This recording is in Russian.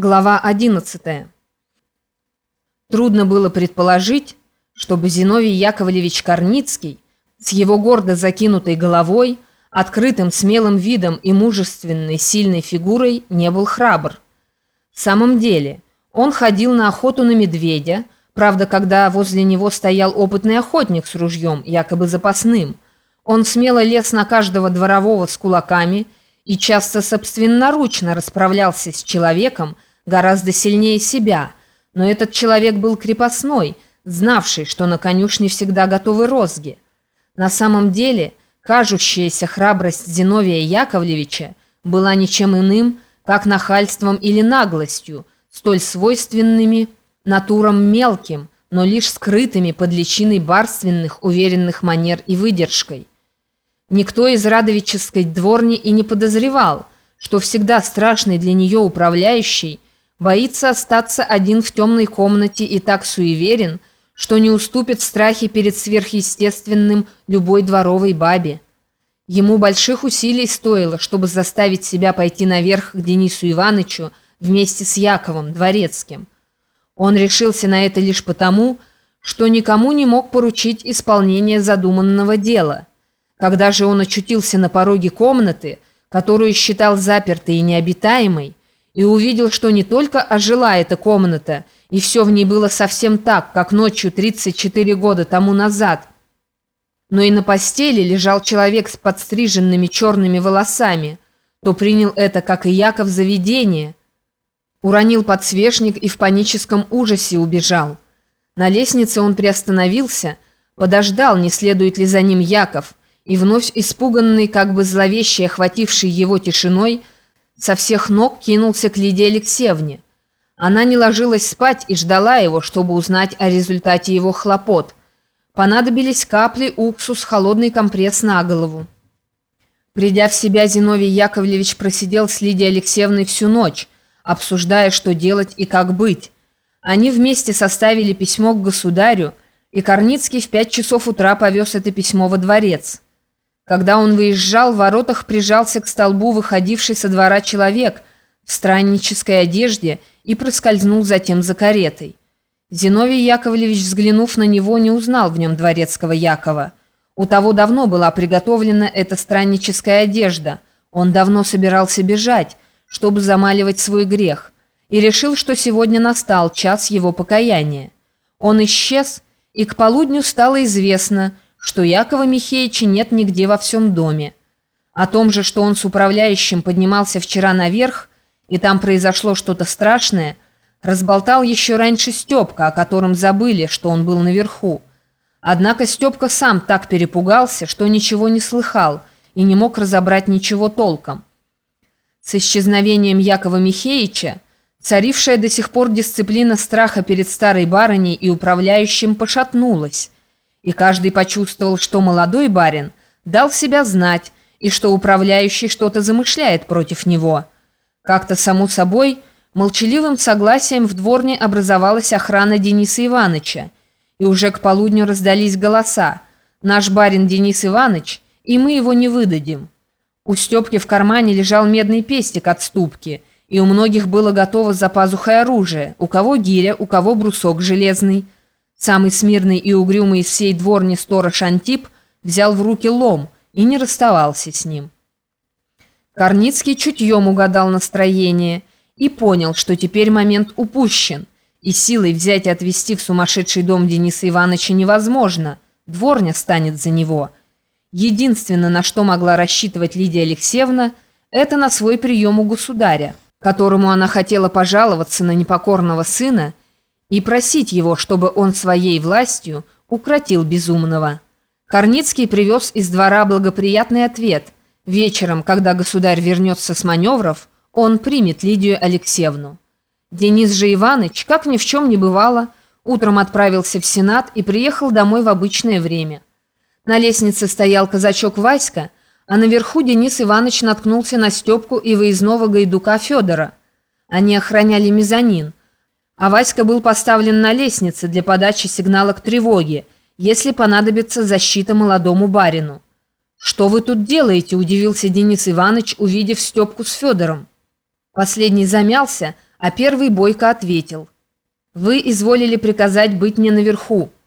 Глава 11. Трудно было предположить, чтобы Зиновий Яковлевич Корницкий с его гордо закинутой головой, открытым смелым видом и мужественной сильной фигурой не был храбр. В самом деле, он ходил на охоту на медведя, правда, когда возле него стоял опытный охотник с ружьем, якобы запасным. Он смело лез на каждого дворового с кулаками и часто собственноручно расправлялся с человеком, гораздо сильнее себя, но этот человек был крепостной, знавший, что на конюшне всегда готовы розги. На самом деле, кажущаяся храбрость Зиновия Яковлевича была ничем иным, как нахальством или наглостью, столь свойственными натурам мелким, но лишь скрытыми под личиной барственных, уверенных манер и выдержкой. Никто из радовической дворни и не подозревал, что всегда страшный для нее управляющий – Боится остаться один в темной комнате и так суеверен, что не уступит страхе перед сверхъестественным любой дворовой бабе. Ему больших усилий стоило, чтобы заставить себя пойти наверх к Денису Ивановичу вместе с Яковом Дворецким. Он решился на это лишь потому, что никому не мог поручить исполнение задуманного дела. Когда же он очутился на пороге комнаты, которую считал запертой и необитаемой, и увидел, что не только ожила эта комната, и все в ней было совсем так, как ночью 34 года тому назад, но и на постели лежал человек с подстриженными черными волосами, то принял это, как и Яков, заведение, уронил подсвечник и в паническом ужасе убежал. На лестнице он приостановился, подождал, не следует ли за ним Яков, и вновь испуганный, как бы зловеще охвативший его тишиной, со всех ног кинулся к Лидии Алексеевне. Она не ложилась спать и ждала его, чтобы узнать о результате его хлопот. Понадобились капли, уксус, холодный компресс на голову. Придя в себя, Зиновий Яковлевич просидел с Лидией Алексеевной всю ночь, обсуждая, что делать и как быть. Они вместе составили письмо к государю, и Корницкий в пять часов утра повез это письмо во дворец. Когда он выезжал, в воротах прижался к столбу выходивший со двора человек в страннической одежде и проскользнул затем за каретой. Зиновий Яковлевич, взглянув на него, не узнал в нем дворецкого Якова. У того давно была приготовлена эта странническая одежда. Он давно собирался бежать, чтобы замаливать свой грех, и решил, что сегодня настал час его покаяния. Он исчез, и к полудню стало известно – что Якова Михеевича нет нигде во всем доме. О том же, что он с управляющим поднимался вчера наверх, и там произошло что-то страшное, разболтал еще раньше Степка, о котором забыли, что он был наверху. Однако Степка сам так перепугался, что ничего не слыхал и не мог разобрать ничего толком. С исчезновением Якова Михеевича царившая до сих пор дисциплина страха перед старой барыней и управляющим пошатнулась, и каждый почувствовал, что молодой барин дал себя знать и что управляющий что-то замышляет против него. Как-то само собой, молчаливым согласием в дворне образовалась охрана Дениса Ивановича, и уже к полудню раздались голоса «Наш барин Денис Иванович, и мы его не выдадим». У Степки в кармане лежал медный пестик от ступки, и у многих было готово за пазухой оружие, у кого гиря, у кого брусок железный – Самый смирный и угрюмый из всей дворни сторож Антип взял в руки лом и не расставался с ним. Корницкий чутьем угадал настроение и понял, что теперь момент упущен, и силой взять и отвезти в сумасшедший дом Дениса Ивановича невозможно, дворня станет за него. Единственное, на что могла рассчитывать Лидия Алексеевна, это на свой прием у государя, которому она хотела пожаловаться на непокорного сына и просить его, чтобы он своей властью укротил безумного. Корницкий привез из двора благоприятный ответ. Вечером, когда государь вернется с маневров, он примет Лидию Алексеевну. Денис же Иваныч, как ни в чем не бывало, утром отправился в Сенат и приехал домой в обычное время. На лестнице стоял казачок Васька, а наверху Денис Иванович наткнулся на Степку и выездного гайдука Федора. Они охраняли мезонин. А Васька был поставлен на лестнице для подачи сигнала к тревоге, если понадобится защита молодому барину. «Что вы тут делаете?» – удивился Денис Иванович, увидев Степку с Федором. Последний замялся, а первый бойко ответил. «Вы изволили приказать быть мне наверху.